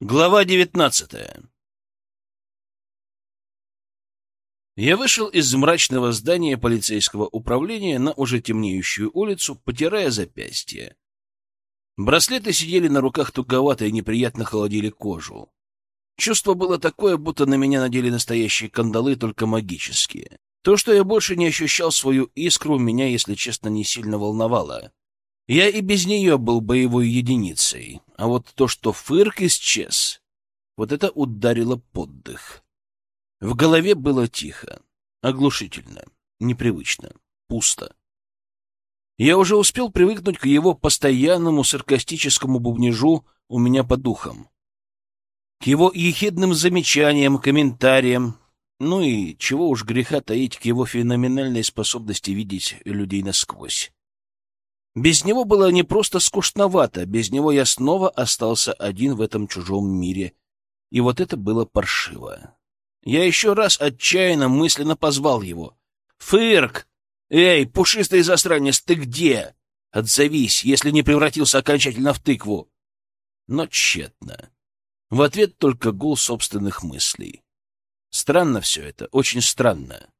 Глава девятнадцатая Я вышел из мрачного здания полицейского управления на уже темнеющую улицу, потирая запястье. Браслеты сидели на руках туговато и неприятно холодили кожу. Чувство было такое, будто на меня надели настоящие кандалы, только магические. То, что я больше не ощущал свою искру, меня, если честно, не сильно волновало. Я и без нее был боевой единицей, а вот то, что фырк исчез, вот это ударило под дых. В голове было тихо, оглушительно, непривычно, пусто. Я уже успел привыкнуть к его постоянному саркастическому бубнижу у меня по духам, к его ехидным замечаниям, комментариям, ну и, чего уж греха таить, к его феноменальной способности видеть людей насквозь. Без него было не просто скучновато, без него я снова остался один в этом чужом мире, и вот это было паршиво. Я еще раз отчаянно мысленно позвал его. «Фырк! Эй, пушистый засранец, ты где? Отзовись, если не превратился окончательно в тыкву!» Но тщетно. В ответ только гул собственных мыслей. Странно все это, очень странно.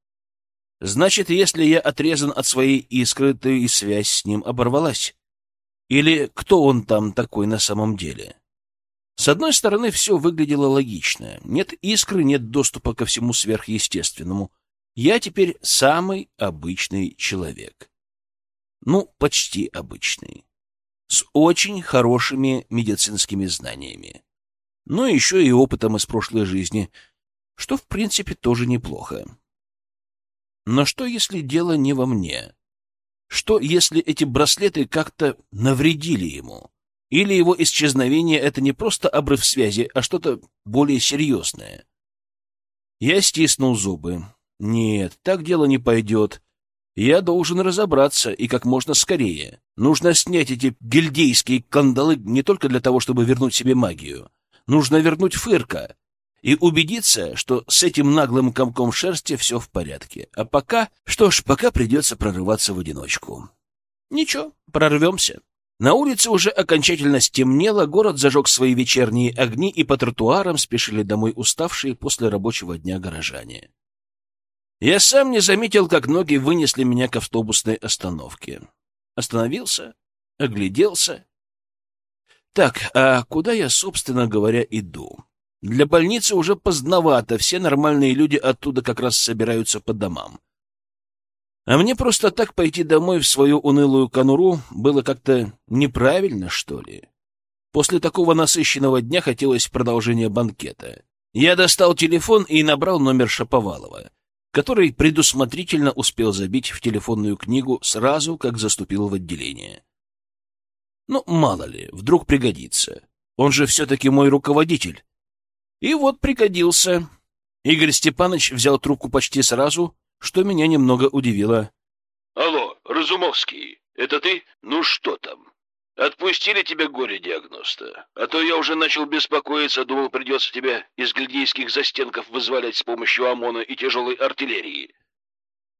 Значит, если я отрезан от своей искры, то и связь с ним оборвалась. Или кто он там такой на самом деле? С одной стороны, все выглядело логично. Нет искры, нет доступа ко всему сверхъестественному. Я теперь самый обычный человек. Ну, почти обычный. С очень хорошими медицинскими знаниями. Ну, еще и опытом из прошлой жизни, что, в принципе, тоже неплохо. Но что, если дело не во мне? Что, если эти браслеты как-то навредили ему? Или его исчезновение — это не просто обрыв связи, а что-то более серьезное. Я стиснул зубы. Нет, так дело не пойдет. Я должен разобраться, и как можно скорее. Нужно снять эти гильдейские кандалы не только для того, чтобы вернуть себе магию. Нужно вернуть Фырка и убедиться, что с этим наглым комком шерсти все в порядке. А пока... Что ж, пока придется прорываться в одиночку. Ничего, прорвемся. На улице уже окончательно стемнело, город зажег свои вечерние огни, и по тротуарам спешили домой уставшие после рабочего дня горожане. Я сам не заметил, как ноги вынесли меня к автобусной остановке. Остановился, огляделся. Так, а куда я, собственно говоря, иду? Для больницы уже поздновато, все нормальные люди оттуда как раз собираются по домам. А мне просто так пойти домой в свою унылую конуру было как-то неправильно, что ли. После такого насыщенного дня хотелось продолжения банкета. Я достал телефон и набрал номер Шаповалова, который предусмотрительно успел забить в телефонную книгу сразу, как заступил в отделение. Ну, мало ли, вдруг пригодится. Он же все-таки мой руководитель. И вот пригодился. Игорь Степанович взял трубку почти сразу — что меня немного удивило. «Алло, Разумовский, это ты? Ну что там? Отпустили тебя горе-диагноста? А то я уже начал беспокоиться, думал, придется тебя из гильдейских застенков вызволять с помощью ОМОНа и тяжелой артиллерии».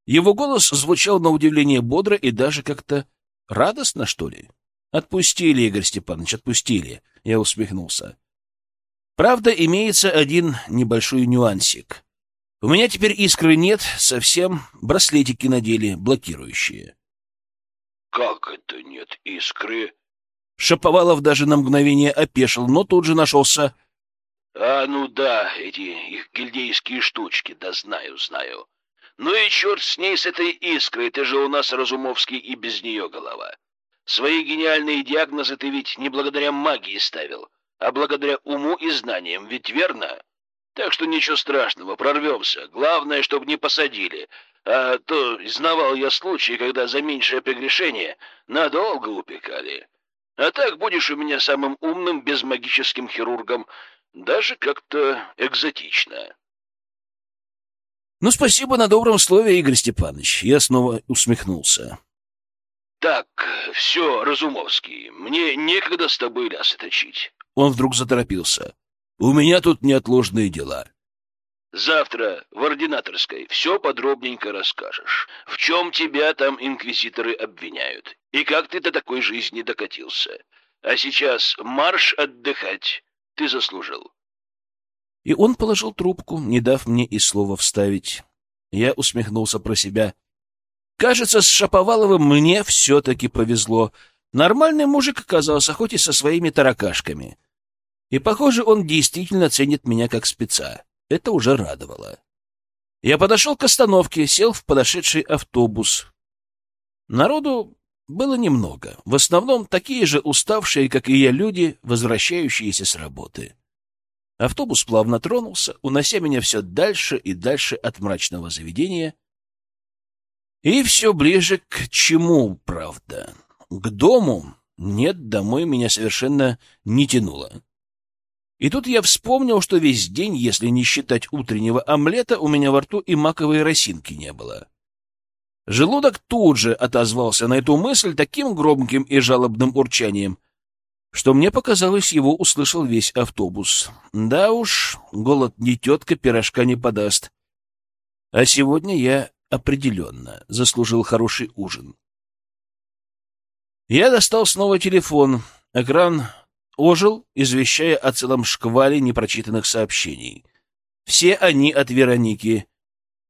Его голос звучал на удивление бодро и даже как-то радостно, что ли. «Отпустили, Игорь Степанович, отпустили», — я усмехнулся. Правда, имеется один небольшой нюансик. У меня теперь искры нет, совсем браслетики надели, блокирующие. — Как это нет искры? Шаповалов даже на мгновение опешил, но тут же нашелся. — А, ну да, эти их гильдейские штучки, да знаю, знаю. Ну и черт с ней, с этой искрой, ты же у нас, Разумовский, и без нее голова. Свои гениальные диагнозы ты ведь не благодаря магии ставил, а благодаря уму и знаниям, ведь верно? Так что ничего страшного, прорвемся. Главное, чтобы не посадили. А то знавал я случаи, когда за меньшее прегрешение надолго упекали. А так будешь у меня самым умным безмагическим хирургом. Даже как-то экзотично. Ну, спасибо на добром слове, Игорь Степанович. Я снова усмехнулся. Так, все, Разумовский, мне некогда с тобой лясы точить. Он вдруг заторопился. У меня тут неотложные дела. Завтра в ординаторской все подробненько расскажешь. В чем тебя там инквизиторы обвиняют? И как ты до такой жизни докатился? А сейчас марш отдыхать. Ты заслужил. И он положил трубку, не дав мне и слова вставить. Я усмехнулся про себя. Кажется, с Шаповаловым мне все-таки повезло. Нормальный мужик оказался, хоть и со своими таракашками. И, похоже, он действительно ценит меня как спеца. Это уже радовало. Я подошел к остановке, сел в подошедший автобус. Народу было немного. В основном такие же уставшие, как и я, люди, возвращающиеся с работы. Автобус плавно тронулся, унося меня все дальше и дальше от мрачного заведения. И все ближе к чему, правда? К дому? Нет, домой меня совершенно не тянуло. И тут я вспомнил, что весь день, если не считать утреннего омлета, у меня во рту и маковой росинки не было. Желудок тут же отозвался на эту мысль таким громким и жалобным урчанием, что мне показалось, его услышал весь автобус. Да уж, голод не тетка, пирожка не подаст. А сегодня я определенно заслужил хороший ужин. Я достал снова телефон. Экран ожил, извещая о целом шквале непрочитанных сообщений. Все они от Вероники.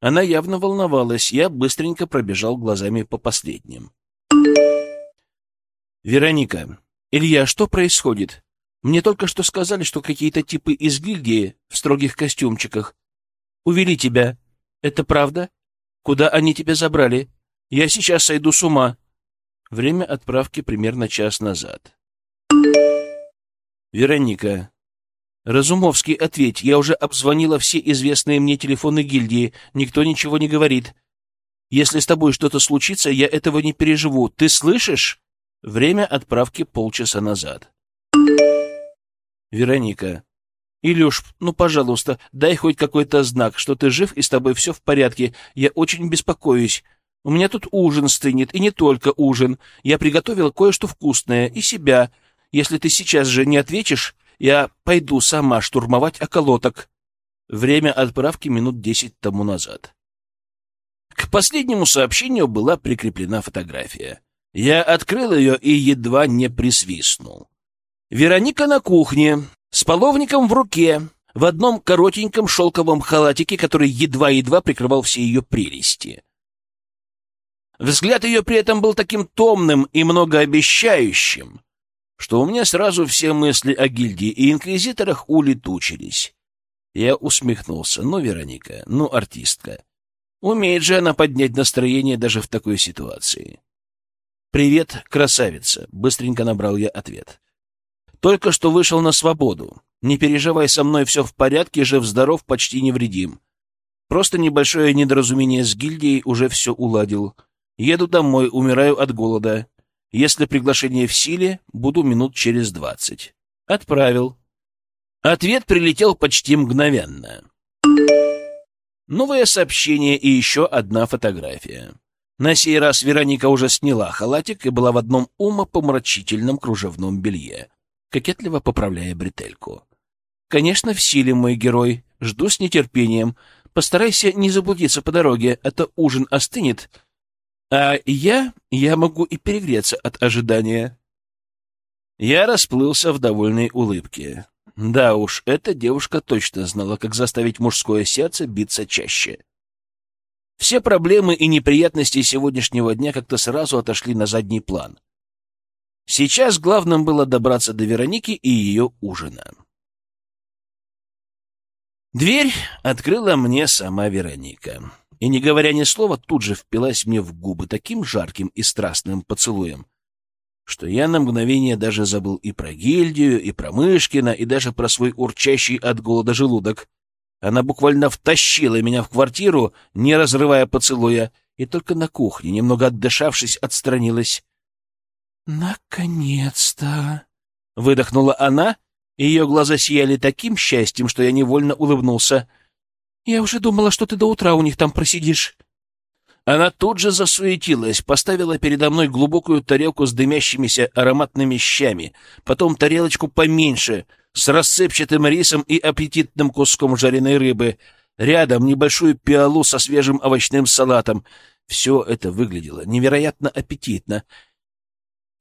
Она явно волновалась, я быстренько пробежал глазами по последним. «Вероника, Илья, что происходит? Мне только что сказали, что какие-то типы из гильдии в строгих костюмчиках увели тебя. Это правда? Куда они тебя забрали? Я сейчас сойду с ума». Время отправки примерно час назад. Вероника. Разумовский, ответь, я уже обзвонила все известные мне телефоны гильдии, никто ничего не говорит. Если с тобой что-то случится, я этого не переживу. Ты слышишь? Время отправки полчаса назад. Вероника. Илюш, ну, пожалуйста, дай хоть какой-то знак, что ты жив и с тобой все в порядке. Я очень беспокоюсь. У меня тут ужин стынет, и не только ужин. Я приготовила кое-что вкусное, и себя. Если ты сейчас же не ответишь, я пойду сама штурмовать околоток. Время отправки минут десять тому назад. К последнему сообщению была прикреплена фотография. Я открыл ее и едва не присвистнул. Вероника на кухне, с половником в руке, в одном коротеньком шелковом халатике, который едва-едва прикрывал все ее прелести. Взгляд ее при этом был таким томным и многообещающим, что у меня сразу все мысли о гильдии и инквизиторах улетучились. Я усмехнулся. Ну, Вероника, ну, артистка. Умеет же она поднять настроение даже в такой ситуации. «Привет, красавица!» — быстренько набрал я ответ. «Только что вышел на свободу. Не переживай, со мной все в порядке, жив-здоров, почти невредим. Просто небольшое недоразумение с гильдией уже все уладил. Еду домой, умираю от голода. Если приглашение в силе, буду минут через двадцать. Отправил. Ответ прилетел почти мгновенно. Новое сообщение и еще одна фотография. На сей раз Вероника уже сняла халатик и была в одном умопомрачительном кружевном белье, кокетливо поправляя бретельку. «Конечно, в силе, мой герой. Жду с нетерпением. Постарайся не заблудиться по дороге, а то ужин остынет, а я... я могу и перегреться от ожидания. Я расплылся в довольной улыбке. Да уж, эта девушка точно знала, как заставить мужское сердце биться чаще. Все проблемы и неприятности сегодняшнего дня как-то сразу отошли на задний план. Сейчас главным было добраться до Вероники и ее ужина. Дверь открыла мне сама Вероника и, не говоря ни слова, тут же впилась мне в губы таким жарким и страстным поцелуем, что я на мгновение даже забыл и про гильдию, и про Мышкина, и даже про свой урчащий от голода желудок. Она буквально втащила меня в квартиру, не разрывая поцелуя, и только на кухне, немного отдышавшись, отстранилась. «Наконец-то!» — выдохнула она, и ее глаза сияли таким счастьем, что я невольно улыбнулся. Я уже думала, что ты до утра у них там просидишь. Она тут же засуетилась, поставила передо мной глубокую тарелку с дымящимися ароматными щами, потом тарелочку поменьше, с рассыпчатым рисом и аппетитным куском жареной рыбы, рядом небольшую пиалу со свежим овощным салатом. Все это выглядело невероятно аппетитно.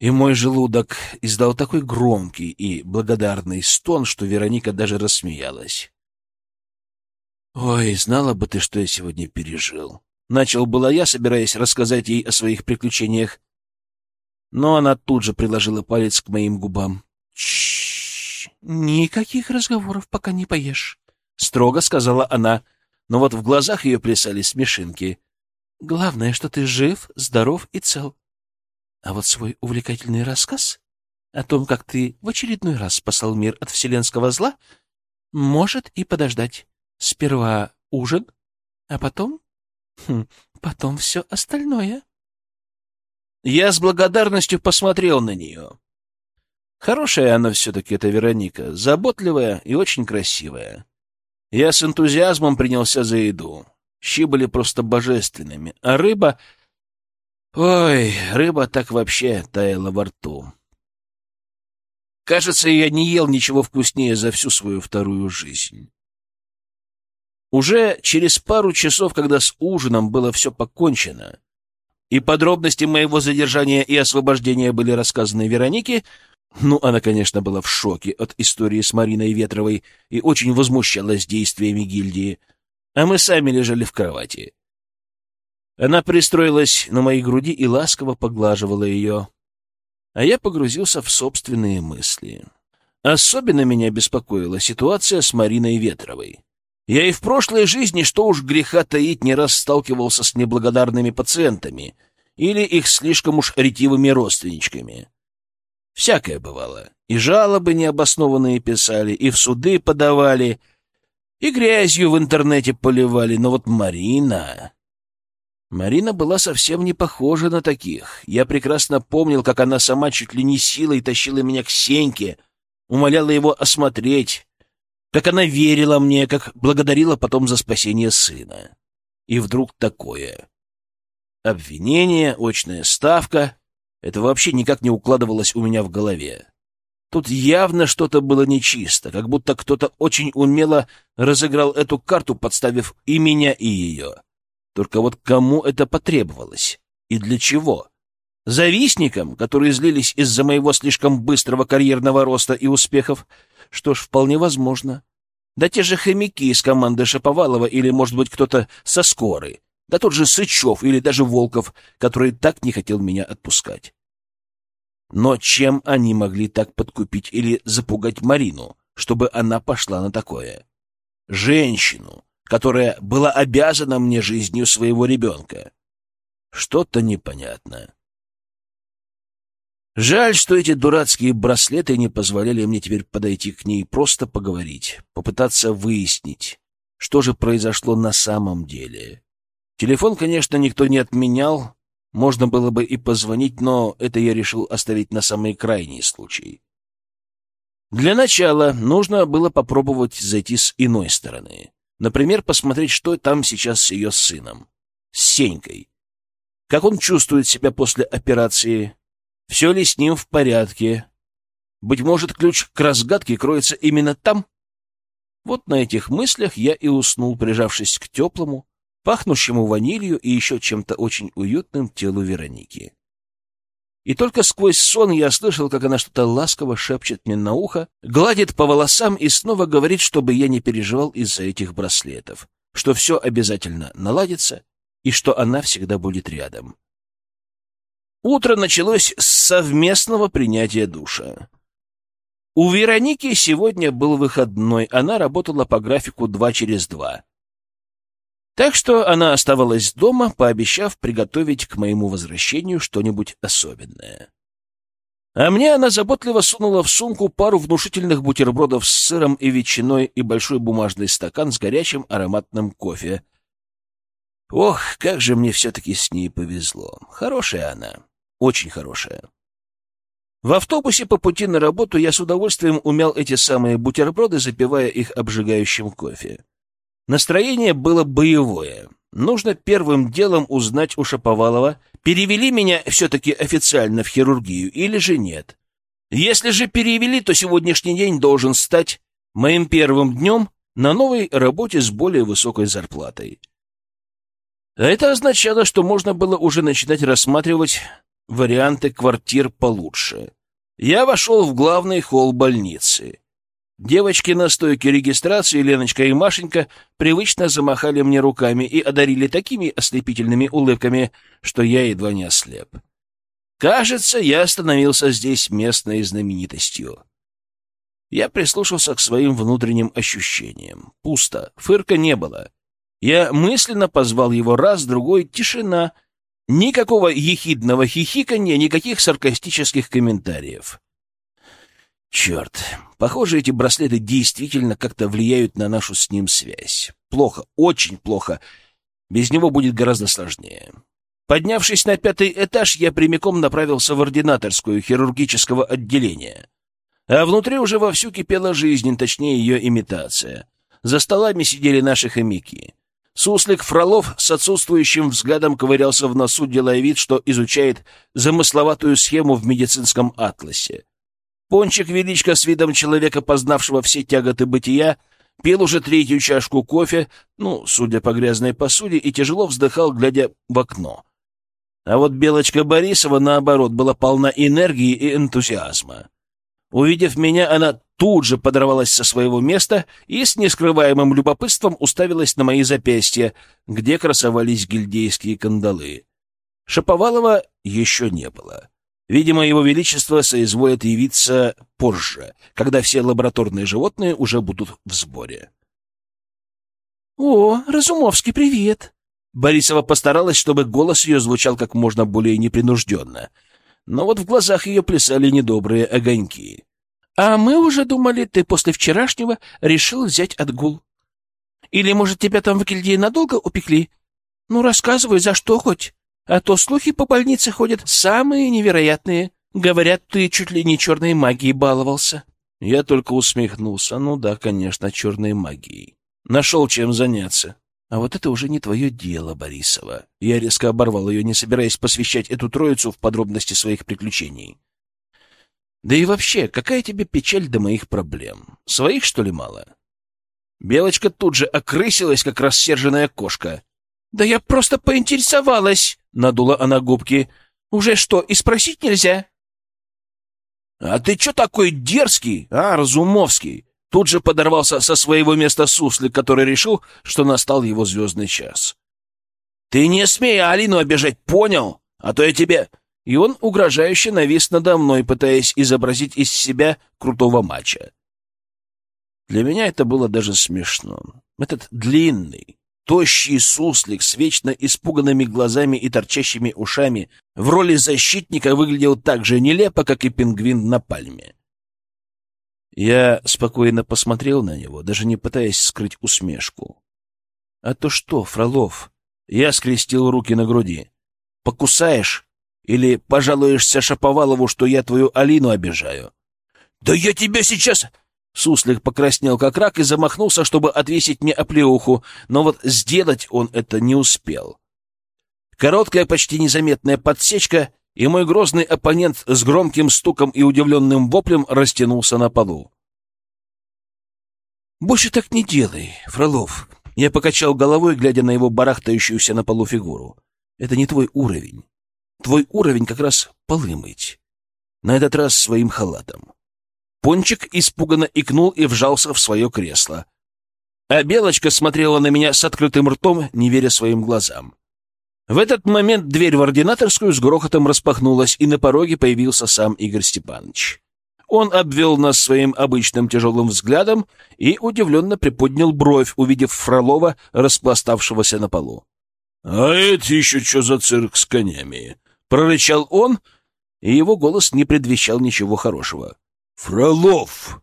И мой желудок издал такой громкий и благодарный стон, что Вероника даже рассмеялась. «Ой, знала бы ты, что я сегодня пережил!» Начал было я, собираясь рассказать ей о своих приключениях. Но она тут же приложила палец к моим губам. «Чш! Никаких разговоров, пока не поешь!» — строго сказала она, но вот в глазах ее плясали смешинки. «Главное, что ты жив, здоров и цел. А вот свой увлекательный рассказ о том, как ты в очередной раз спасал мир от вселенского зла, может и подождать. Сперва ужин, а потом... Хм, потом все остальное. Я с благодарностью посмотрел на нее. Хорошая она все-таки, эта Вероника, заботливая и очень красивая. Я с энтузиазмом принялся за еду. Щи были просто божественными, а рыба... Ой, рыба так вообще таяла во рту. Кажется, я не ел ничего вкуснее за всю свою вторую жизнь. Уже через пару часов, когда с ужином было все покончено, и подробности моего задержания и освобождения были рассказаны Веронике, ну, она, конечно, была в шоке от истории с Мариной Ветровой и очень возмущалась действиями гильдии, а мы сами лежали в кровати. Она пристроилась на моей груди и ласково поглаживала ее, а я погрузился в собственные мысли. Особенно меня беспокоила ситуация с Мариной Ветровой. Я и в прошлой жизни, что уж греха таить, не раз сталкивался с неблагодарными пациентами или их слишком уж ретивыми родственничками. Всякое бывало. И жалобы необоснованные писали, и в суды подавали, и грязью в интернете поливали. Но вот Марина... Марина была совсем не похожа на таких. Я прекрасно помнил, как она сама чуть ли не силой тащила меня к Сеньке, умоляла его осмотреть, как она верила мне, как благодарила потом за спасение сына. И вдруг такое. Обвинение, очная ставка — это вообще никак не укладывалось у меня в голове. Тут явно что-то было нечисто, как будто кто-то очень умело разыграл эту карту, подставив и меня, и ее. Только вот кому это потребовалось? И для чего? Завистникам, которые злились из-за моего слишком быстрого карьерного роста и успехов, что ж, вполне возможно. Да те же хомяки из команды Шаповалова или, может быть, кто-то со скорой. Да тот же Сычев или даже Волков, который так не хотел меня отпускать. Но чем они могли так подкупить или запугать Марину, чтобы она пошла на такое? Женщину, которая была обязана мне жизнью своего ребенка. Что-то непонятно. Жаль, что эти дурацкие браслеты не позволяли мне теперь подойти к ней, просто поговорить, попытаться выяснить, что же произошло на самом деле. Телефон, конечно, никто не отменял, можно было бы и позвонить, но это я решил оставить на самый крайний случай. Для начала нужно было попробовать зайти с иной стороны. Например, посмотреть, что там сейчас с ее сыном, с Сенькой. Как он чувствует себя после операции, все ли с ним в порядке? Быть может, ключ к разгадке кроется именно там? Вот на этих мыслях я и уснул, прижавшись к теплому, пахнущему ванилью и еще чем-то очень уютным телу Вероники. И только сквозь сон я слышал, как она что-то ласково шепчет мне на ухо, гладит по волосам и снова говорит, чтобы я не переживал из-за этих браслетов, что все обязательно наладится и что она всегда будет рядом. Утро началось с совместного принятия душа. У Вероники сегодня был выходной, она работала по графику два через два. Так что она оставалась дома, пообещав приготовить к моему возвращению что-нибудь особенное. А мне она заботливо сунула в сумку пару внушительных бутербродов с сыром и ветчиной и большой бумажный стакан с горячим ароматным кофе. Ох, как же мне все-таки с ней повезло. Хорошая она. Очень хорошая. В автобусе по пути на работу я с удовольствием умял эти самые бутерброды, запивая их обжигающим кофе. Настроение было боевое. Нужно первым делом узнать у Шаповалова, перевели меня все-таки официально в хирургию или же нет. Если же перевели, то сегодняшний день должен стать моим первым днем на новой работе с более высокой зарплатой. А это означало, что можно было уже начинать рассматривать варианты квартир получше. Я вошел в главный холл больницы. Девочки на стойке регистрации, Леночка и Машенька, привычно замахали мне руками и одарили такими ослепительными улыбками, что я едва не ослеп. Кажется, я становился здесь местной знаменитостью. Я прислушался к своим внутренним ощущениям. Пусто, фырка не было. Я мысленно позвал его раз, другой — тишина. Никакого ехидного хихиканья, никаких саркастических комментариев. Черт, похоже, эти браслеты действительно как-то влияют на нашу с ним связь. Плохо, очень плохо. Без него будет гораздо сложнее. Поднявшись на пятый этаж, я прямиком направился в ординаторскую хирургического отделения. А внутри уже вовсю кипела жизнь, точнее ее имитация. За столами сидели наши хомяки. Суслик Фролов с отсутствующим взглядом ковырялся в носу, делая вид, что изучает замысловатую схему в медицинском атласе. Пончик Величко с видом человека, познавшего все тяготы бытия, пил уже третью чашку кофе, ну, судя по грязной посуде, и тяжело вздыхал, глядя в окно. А вот Белочка Борисова, наоборот, была полна энергии и энтузиазма. Увидев меня, она тут же подорвалась со своего места и с нескрываемым любопытством уставилась на мои запястья, где красовались гильдейские кандалы. Шаповалова еще не было. Видимо, его величество соизволит явиться позже, когда все лабораторные животные уже будут в сборе. — О, Разумовский, привет! Борисова постаралась, чтобы голос ее звучал как можно более непринужденно. Но вот в глазах ее плясали недобрые огоньки. — А мы уже думали, ты после вчерашнего решил взять отгул. Или, может, тебя там в гильдии надолго упекли? Ну, рассказывай, за что хоть? А то слухи по больнице ходят самые невероятные. Говорят, ты чуть ли не черной магией баловался. Я только усмехнулся. Ну да, конечно, черной магией. Нашел чем заняться. А вот это уже не твое дело, Борисова. Я резко оборвал ее, не собираясь посвящать эту троицу в подробности своих приключений. Да и вообще, какая тебе печаль до моих проблем? Своих, что ли, мало? Белочка тут же окрысилась, как рассерженная кошка. «Да я просто поинтересовалась!» — надула она губки. «Уже что, и спросить нельзя?» «А ты чё такой дерзкий, а, Разумовский?» Тут же подорвался со своего места суслик, который решил, что настал его звездный час. «Ты не смей Алину обижать, понял? А то я тебе...» И он угрожающе навис надо мной, пытаясь изобразить из себя крутого мача. Для меня это было даже смешно. Этот длинный, Тощий суслик с вечно испуганными глазами и торчащими ушами в роли защитника выглядел так же нелепо, как и пингвин на пальме. Я спокойно посмотрел на него, даже не пытаясь скрыть усмешку. — А то что, Фролов? Я скрестил руки на груди. — Покусаешь? Или пожалуешься Шаповалову, что я твою Алину обижаю? — Да я тебя сейчас... Суслик покраснел как рак и замахнулся, чтобы отвесить мне оплеуху, но вот сделать он это не успел. Короткая, почти незаметная подсечка, и мой грозный оппонент с громким стуком и удивленным воплем растянулся на полу. «Больше так не делай, Фролов!» Я покачал головой, глядя на его барахтающуюся на полу фигуру. «Это не твой уровень. Твой уровень как раз полы мыть. На этот раз своим халатом. Пончик испуганно икнул и вжался в свое кресло. А Белочка смотрела на меня с открытым ртом, не веря своим глазам. В этот момент дверь в ординаторскую с грохотом распахнулась, и на пороге появился сам Игорь Степанович. Он обвел нас своим обычным тяжелым взглядом и удивленно приподнял бровь, увидев Фролова, распластавшегося на полу. — А это еще что за цирк с конями? — прорычал он, и его голос не предвещал ничего хорошего. Фролов,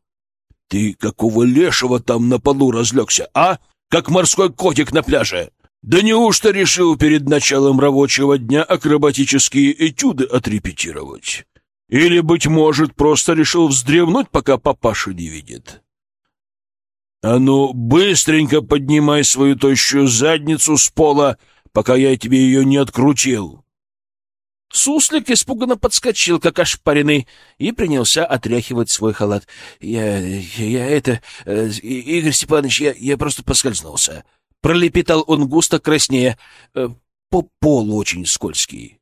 ты какого лешего там на полу разлегся, а? Как морской котик на пляже. Да неужто решил перед началом рабочего дня акробатические этюды отрепетировать? Или, быть может, просто решил вздремнуть, пока папаша не видит? А ну, быстренько поднимай свою тощую задницу с пола, пока я тебе ее не открутил. Суслик испуганно подскочил, как ошпаренный, и принялся отряхивать свой халат. «Я... я это... Э, Игорь Степанович, я, я просто поскользнулся». Пролепетал он густо краснее. Э, «По полу очень скользкий».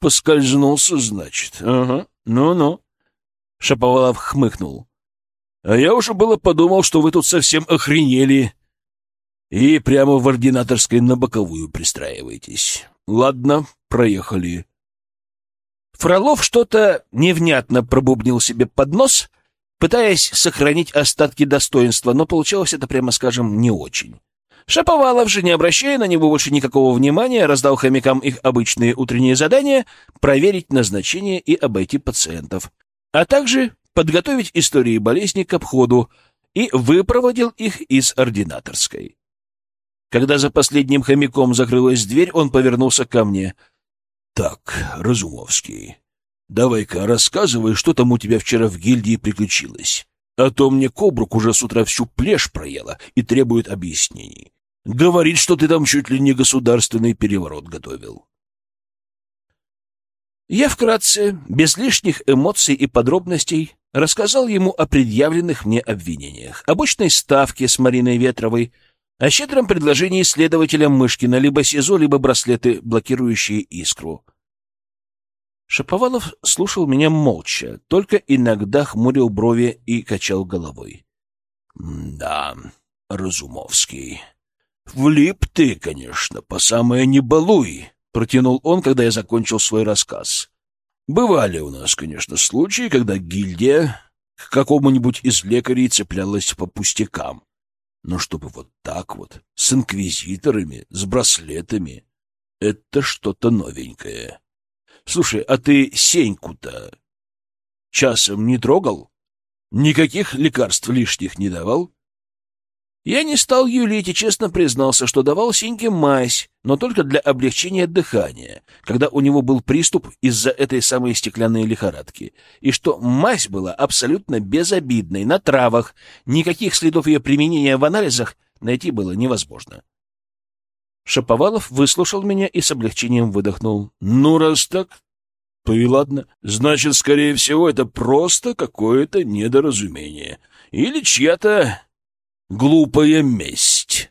Поскользнулся, значит. Ага, ну-ну. Шаповалов хмыкнул. А я уже было подумал, что вы тут совсем охренели. И прямо в ординаторской на боковую пристраиваетесь. Ладно, проехали. Фролов что-то невнятно пробубнил себе под нос, пытаясь сохранить остатки достоинства, но получалось это, прямо скажем, не очень. Шаповалов же, не обращая на него больше никакого внимания, раздал хомякам их обычные утренние задания проверить назначение и обойти пациентов, а также подготовить истории болезни к обходу и выпроводил их из ординаторской. Когда за последним хомяком закрылась дверь, он повернулся ко мне. — Так, Разумовский, давай-ка рассказывай, что там у тебя вчера в гильдии приключилось. А то мне Кобрук уже с утра всю плешь проела и требует объяснений. Говорит, что ты там чуть ли не государственный переворот готовил. Я вкратце, без лишних эмоций и подробностей, рассказал ему о предъявленных мне обвинениях, обычной ставке с Мариной Ветровой, о щедром предложении следователя Мышкина либо СИЗО, либо браслеты, блокирующие искру. Шаповалов слушал меня молча, только иногда хмурил брови и качал головой. — Да, Разумовский, влип ты, конечно, по самое не балуй, — протянул он, когда я закончил свой рассказ. — Бывали у нас, конечно, случаи, когда гильдия к какому-нибудь из лекарей цеплялась по пустякам. Но чтобы вот так вот, с инквизиторами, с браслетами, это что-то новенькое. Слушай, а ты Сеньку-то часом не трогал? Никаких лекарств лишних не давал? Я не стал юлить и честно признался, что давал Сеньке мазь, но только для облегчения дыхания, когда у него был приступ из-за этой самой стеклянной лихорадки, и что мазь была абсолютно безобидной, на травах, никаких следов ее применения в анализах найти было невозможно. Шаповалов выслушал меня и с облегчением выдохнул. «Ну, раз так, то и ладно. Значит, скорее всего, это просто какое-то недоразумение. Или чья-то глупая месть.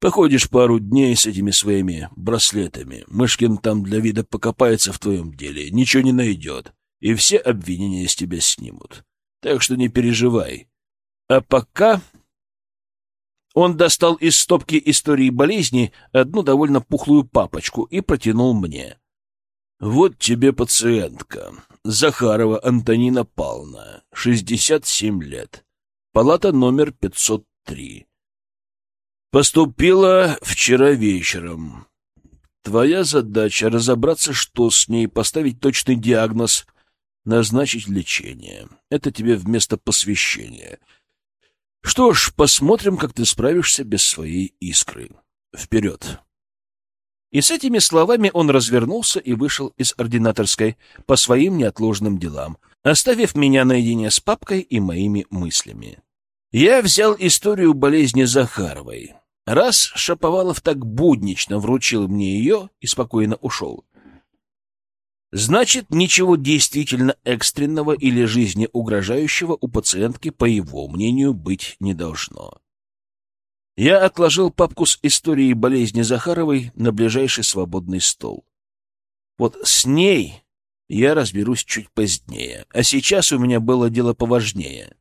Походишь пару дней с этими своими браслетами. Мышкин там для вида покопается в твоем деле, ничего не найдет, и все обвинения с тебя снимут. Так что не переживай. А пока он достал из стопки истории болезни одну довольно пухлую папочку и протянул мне. «Вот тебе пациентка. Захарова Антонина Павловна, 67 лет. Палата номер 503. Поступила вчера вечером. Твоя задача — разобраться, что с ней, поставить точный диагноз, назначить лечение. Это тебе вместо посвящения — что ж, посмотрим, как ты справишься без своей искры. Вперед!» И с этими словами он развернулся и вышел из ординаторской по своим неотложным делам, оставив меня наедине с папкой и моими мыслями. Я взял историю болезни Захаровой. Раз Шаповалов так буднично вручил мне ее и спокойно ушел, Значит, ничего действительно экстренного или жизни угрожающего у пациентки, по его мнению, быть не должно. Я отложил папку с историей болезни Захаровой на ближайший свободный стол. Вот с ней я разберусь чуть позднее, а сейчас у меня было дело поважнее.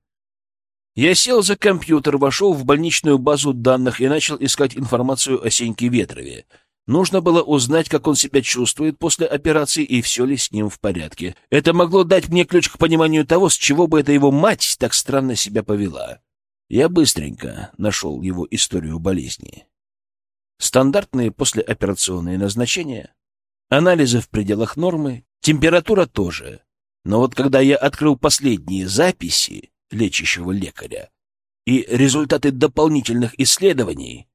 Я сел за компьютер, вошел в больничную базу данных и начал искать информацию о Сеньке Ветрове — Нужно было узнать, как он себя чувствует после операции и все ли с ним в порядке. Это могло дать мне ключ к пониманию того, с чего бы эта его мать так странно себя повела. Я быстренько нашел его историю болезни. Стандартные послеоперационные назначения, анализы в пределах нормы, температура тоже. Но вот когда я открыл последние записи лечащего лекаря и результаты дополнительных исследований,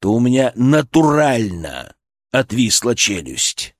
то у меня натурально отвисла челюсть.